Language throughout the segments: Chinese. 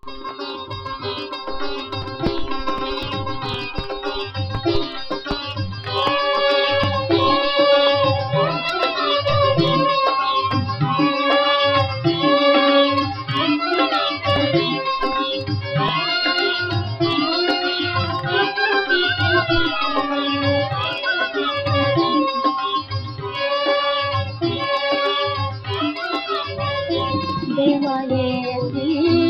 给我一丝。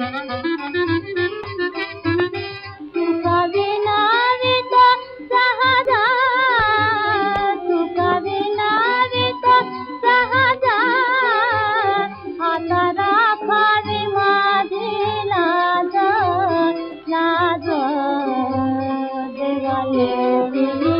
Thank you.